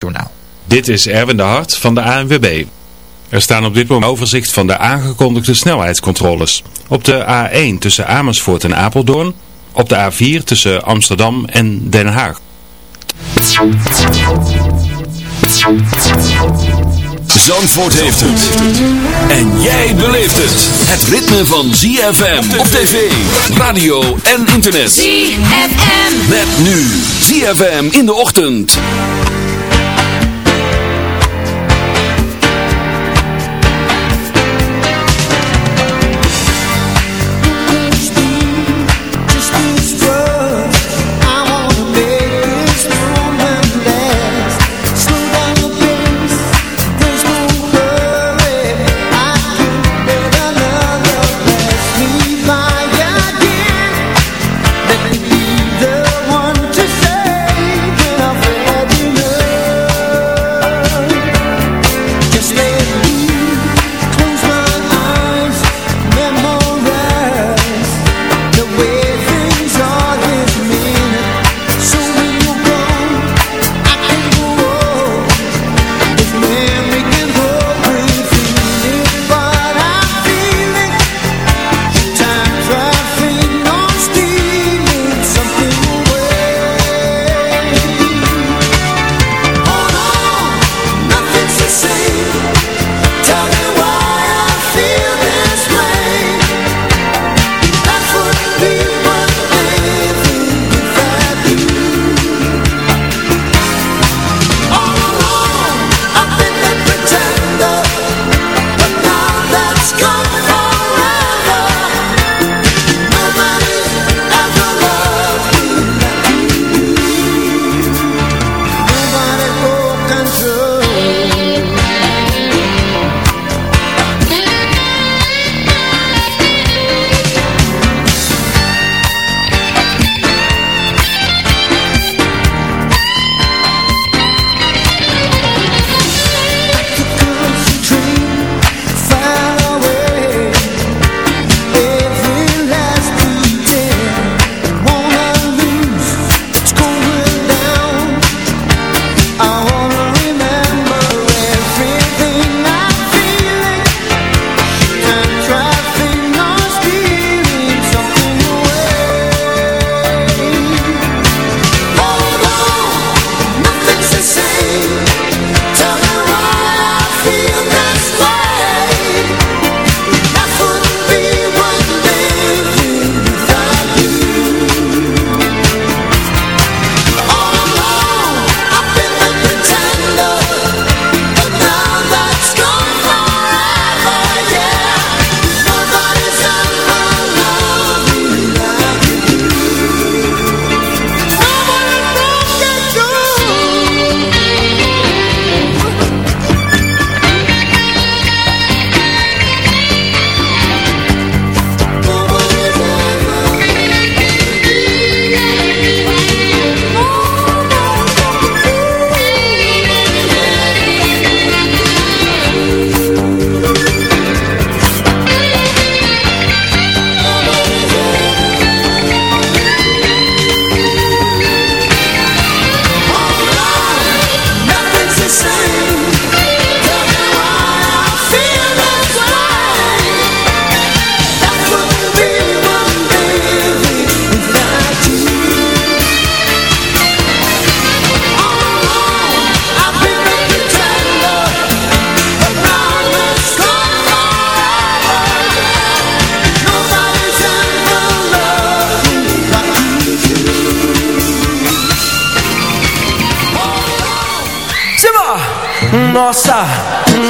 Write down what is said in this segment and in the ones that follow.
Journaal. Dit is Erwin de Hart van de ANWB. Er staan op dit moment overzicht van de aangekondigde snelheidscontroles. Op de A1 tussen Amersfoort en Apeldoorn. Op de A4 tussen Amsterdam en Den Haag. Zandvoort heeft het. En jij beleeft het. Het ritme van ZFM op tv, radio en internet. ZFM. Met nu ZFM in de ochtend.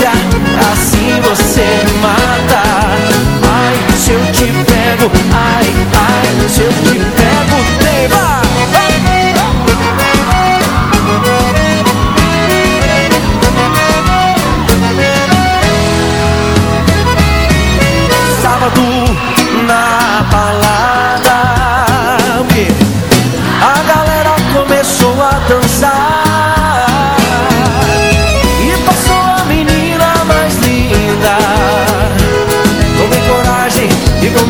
assim você me mata. Ai, se eu te pego, ai, ai, se eu te pego, tema. Sábado na balada, a galera começou a dançar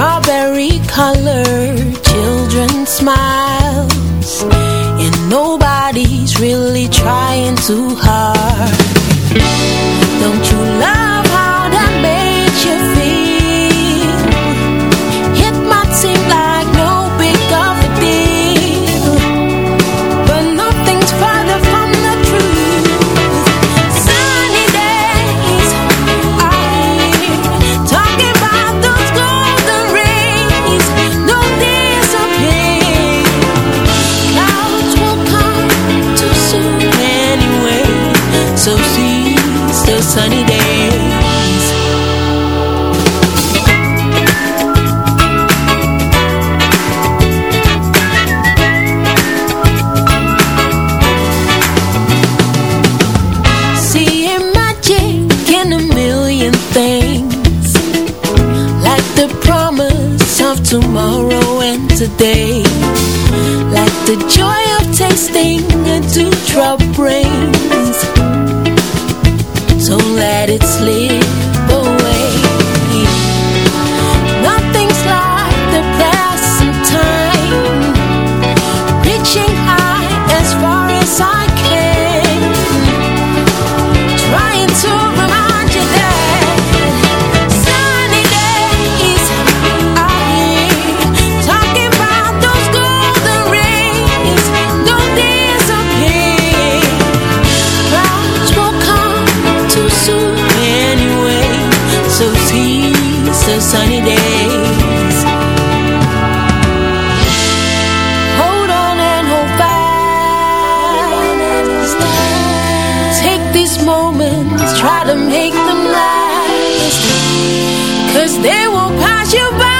Strawberry colored children smiles And nobody's really trying too hard. day moments, try to make them last. Cause they won't pass you by.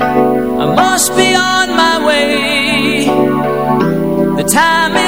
I must be on my way. The time is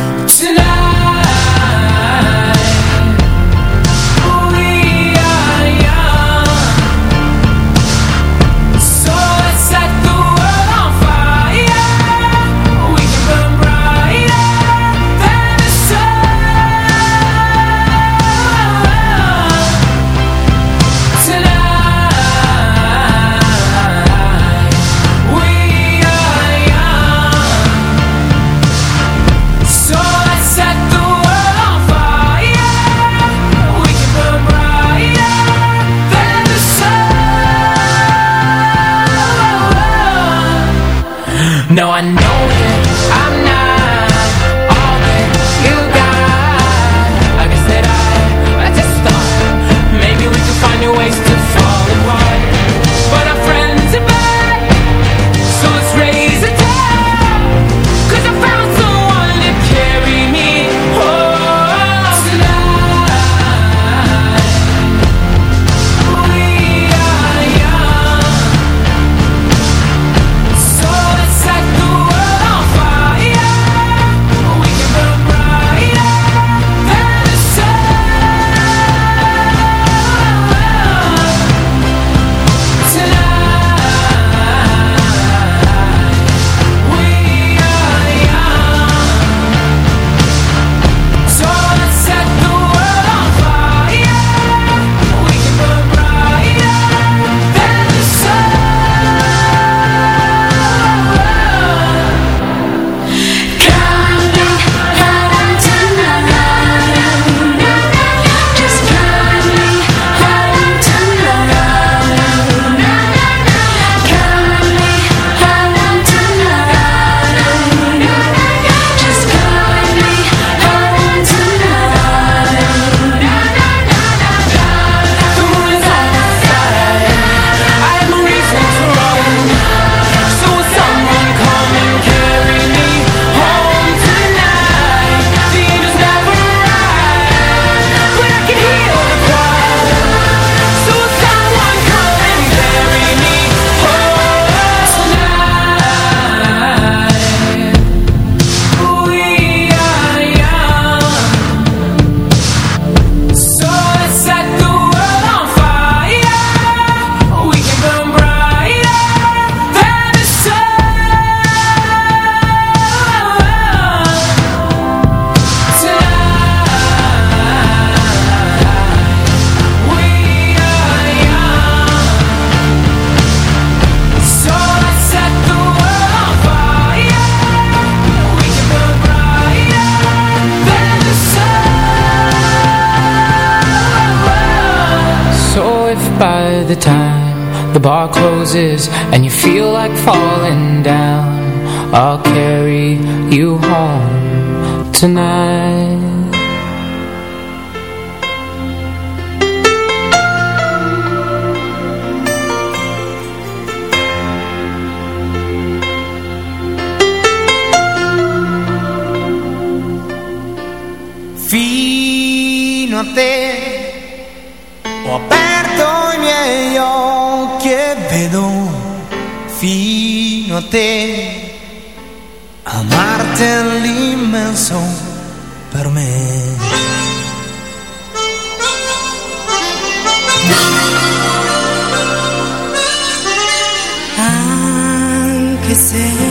No, I. the time the bar closes and you feel like falling down I'll carry you home tonight. Fino a te ho aperto i miei occhi e vedo fino a te. Amarti è l'immenso per me. Anche se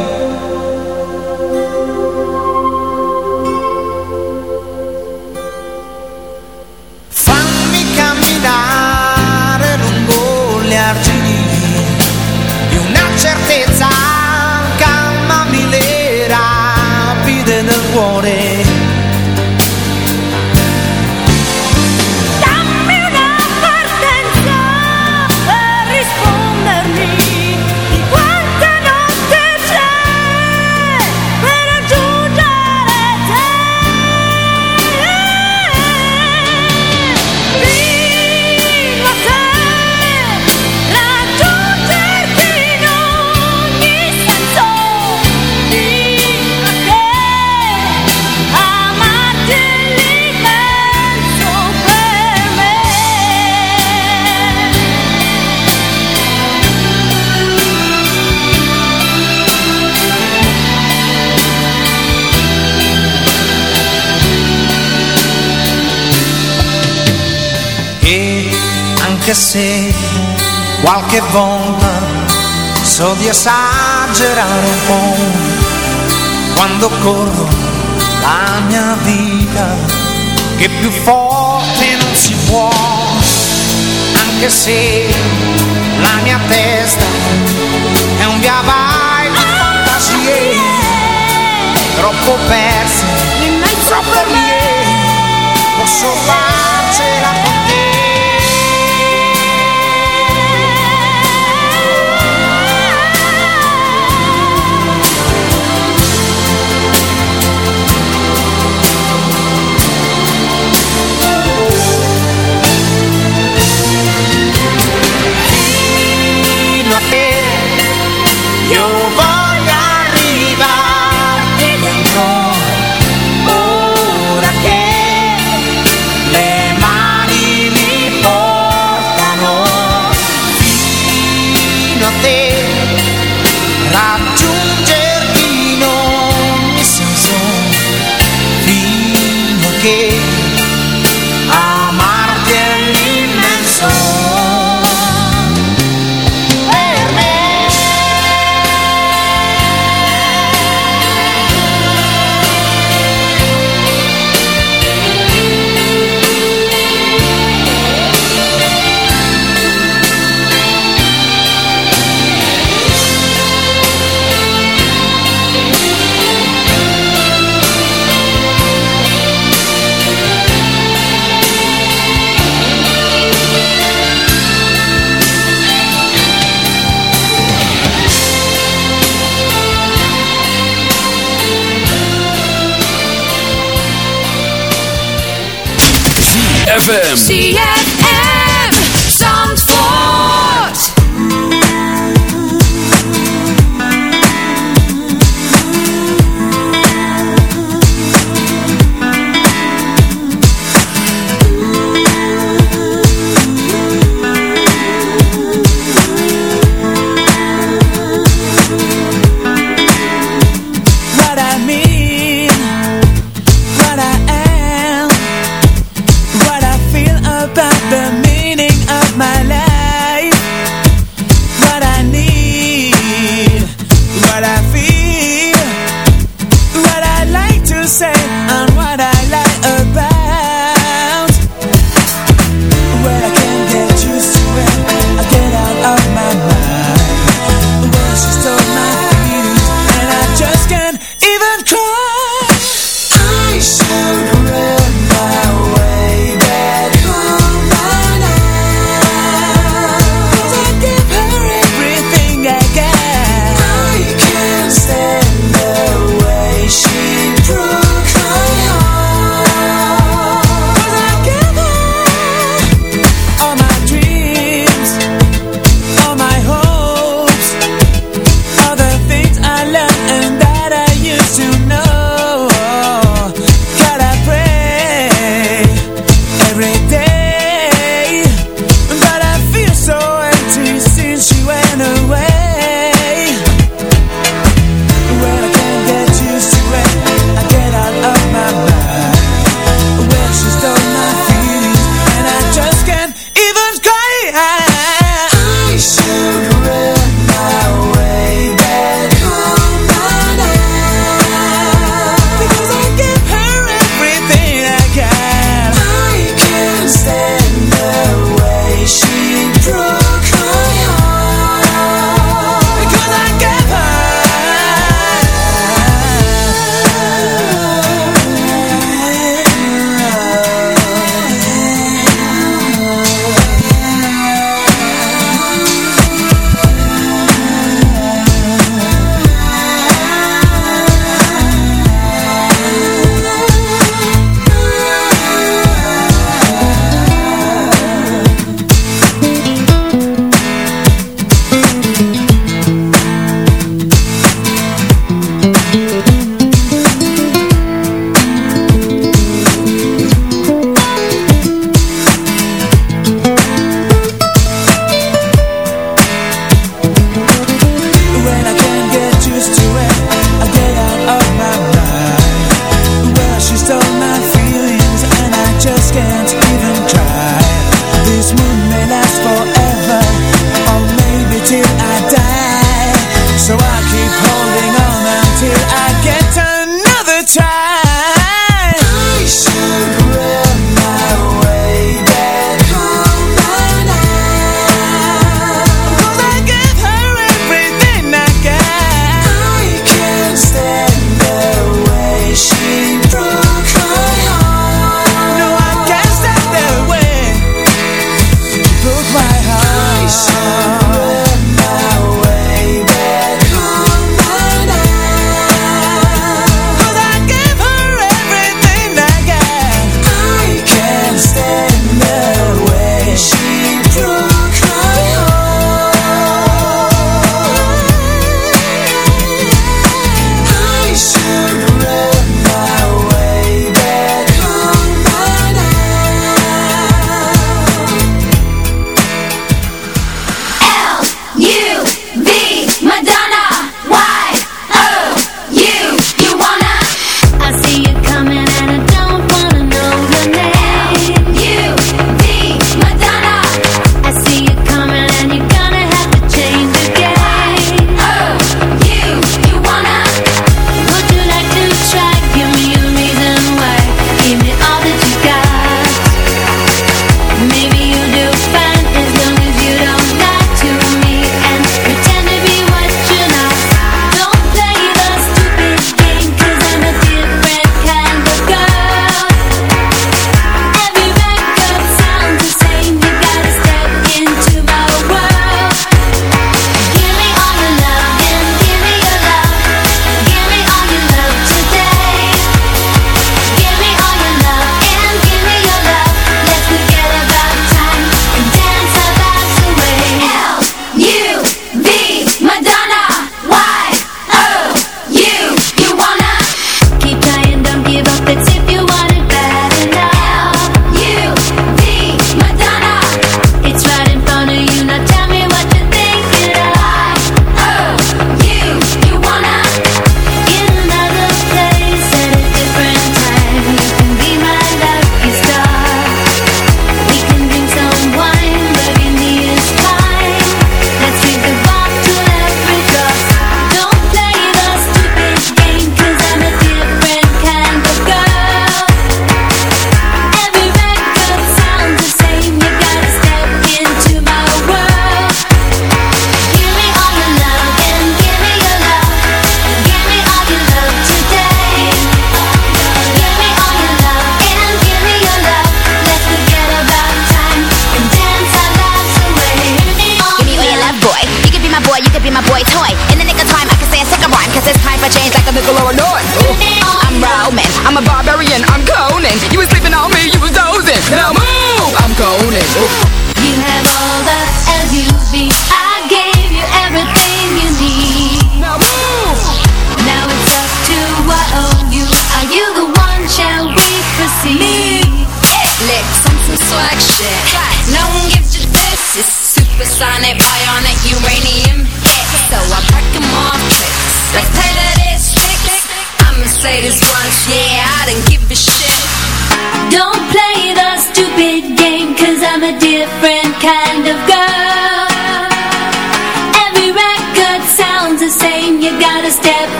Qualche volta so di esagerare un po' quando corro la mia vita che più forte non si può anche se ZFM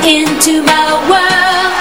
into my world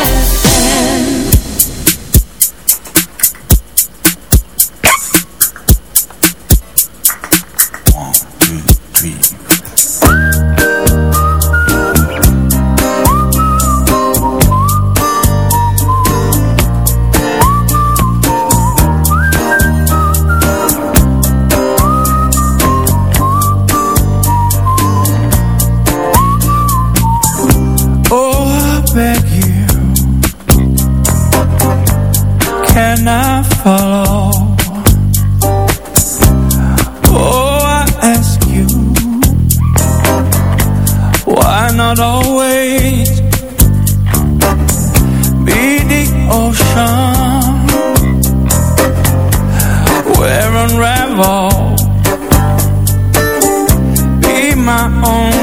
ocean Where unravel Be my own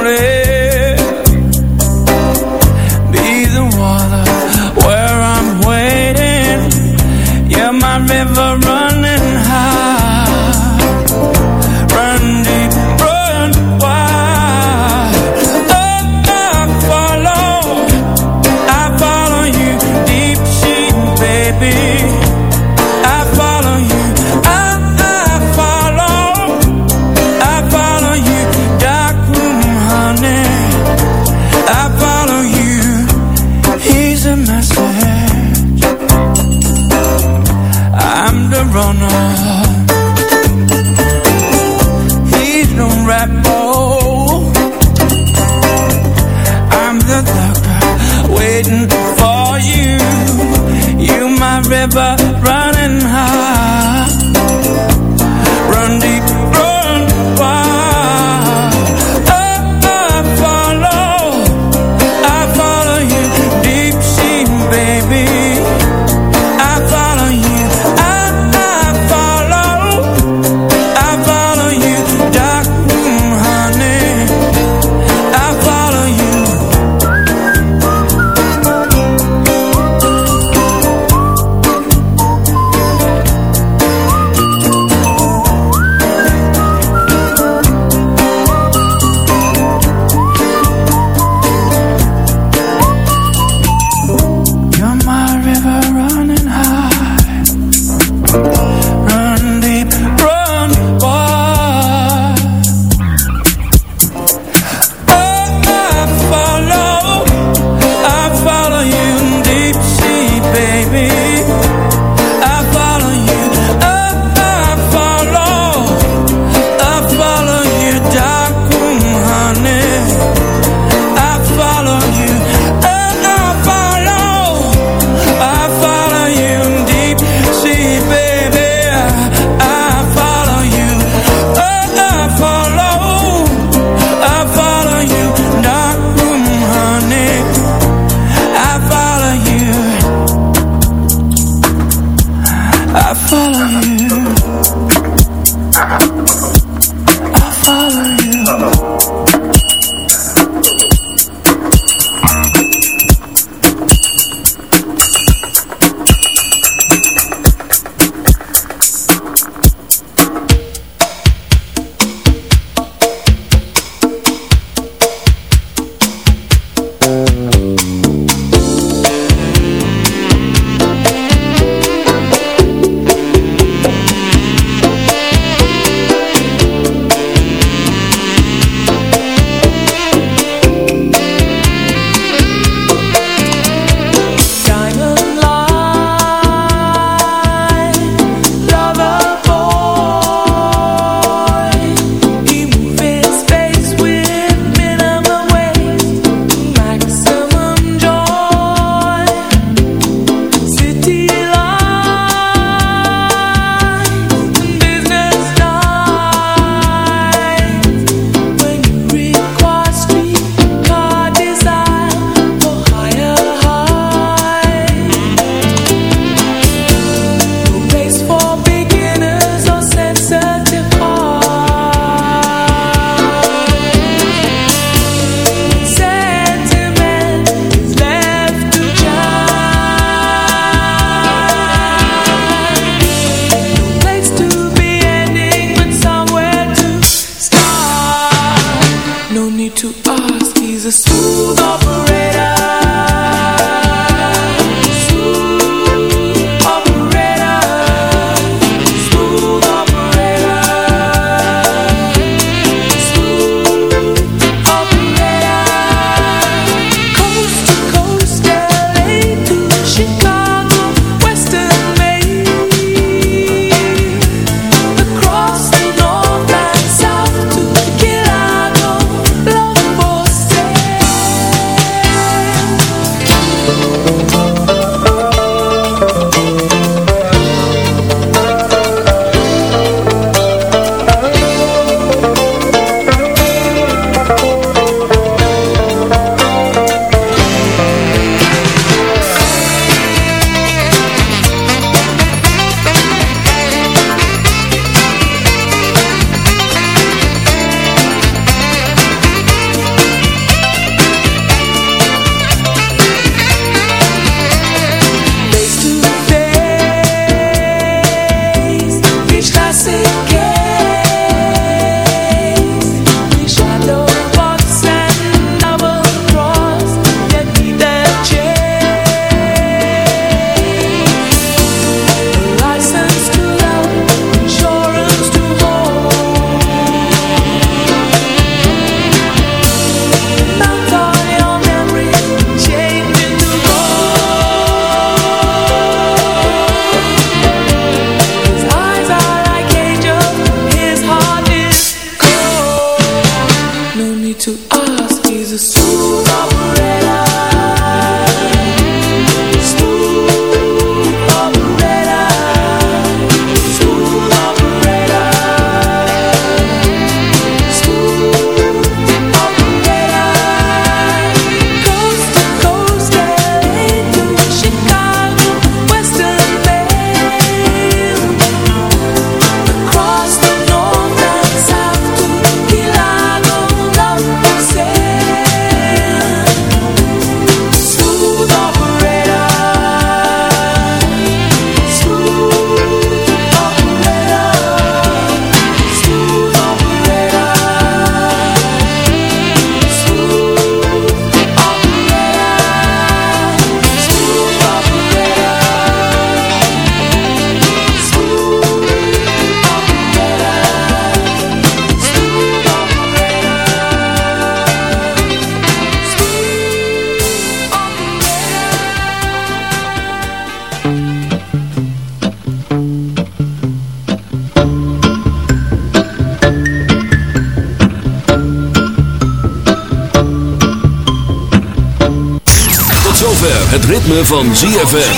van ZFM.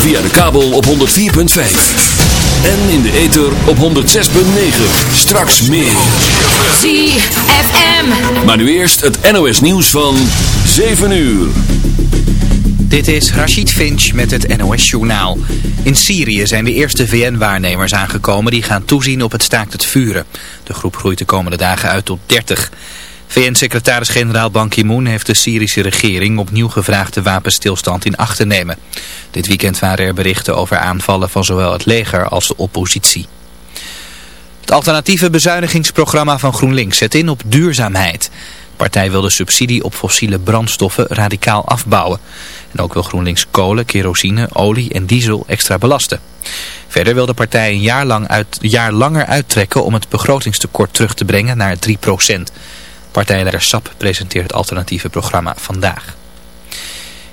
Via de kabel op 104.5. En in de ether op 106.9. Straks meer. ZFM. Maar nu eerst het NOS nieuws van 7 uur. Dit is Rachid Finch met het NOS Journaal. In Syrië zijn de eerste VN-waarnemers aangekomen die gaan toezien op het staakt het vuren. De groep groeit de komende dagen uit tot 30. VN-secretaris-generaal Ban Ki-moon heeft de Syrische regering opnieuw gevraagd de wapenstilstand in acht te nemen. Dit weekend waren er berichten over aanvallen van zowel het leger als de oppositie. Het alternatieve bezuinigingsprogramma van GroenLinks zet in op duurzaamheid. De partij wil de subsidie op fossiele brandstoffen radicaal afbouwen. En ook wil GroenLinks kolen, kerosine, olie en diesel extra belasten. Verder wil de partij een jaar, lang uit, jaar langer uittrekken om het begrotingstekort terug te brengen naar 3 Partijleider SAP presenteert het alternatieve programma vandaag.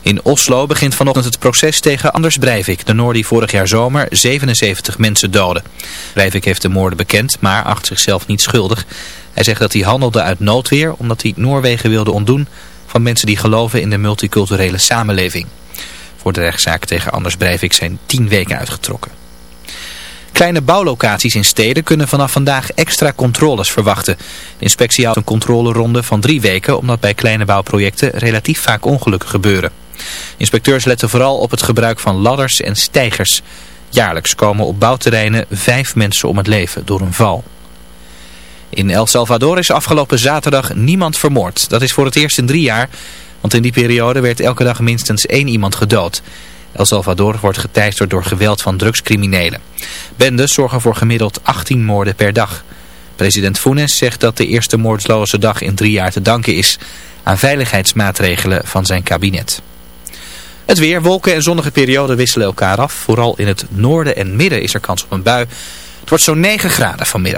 In Oslo begint vanochtend het proces tegen Anders Breivik, de Noor die vorig jaar zomer 77 mensen doodde. Breivik heeft de moorden bekend, maar acht zichzelf niet schuldig. Hij zegt dat hij handelde uit noodweer omdat hij Noorwegen wilde ontdoen van mensen die geloven in de multiculturele samenleving. Voor de rechtszaak tegen Anders Breivik zijn tien weken uitgetrokken. Kleine bouwlocaties in steden kunnen vanaf vandaag extra controles verwachten. De inspectie houdt een controleronde van drie weken omdat bij kleine bouwprojecten relatief vaak ongelukken gebeuren. Inspecteurs letten vooral op het gebruik van ladders en stijgers. Jaarlijks komen op bouwterreinen vijf mensen om het leven door een val. In El Salvador is afgelopen zaterdag niemand vermoord. Dat is voor het eerst in drie jaar, want in die periode werd elke dag minstens één iemand gedood. El Salvador wordt geteisterd door geweld van drugscriminelen. Bendes zorgen voor gemiddeld 18 moorden per dag. President Funes zegt dat de eerste moordloze dag in drie jaar te danken is aan veiligheidsmaatregelen van zijn kabinet. Het weer, wolken en zonnige perioden wisselen elkaar af. Vooral in het noorden en midden is er kans op een bui. Het wordt zo'n 9 graden vanmiddag.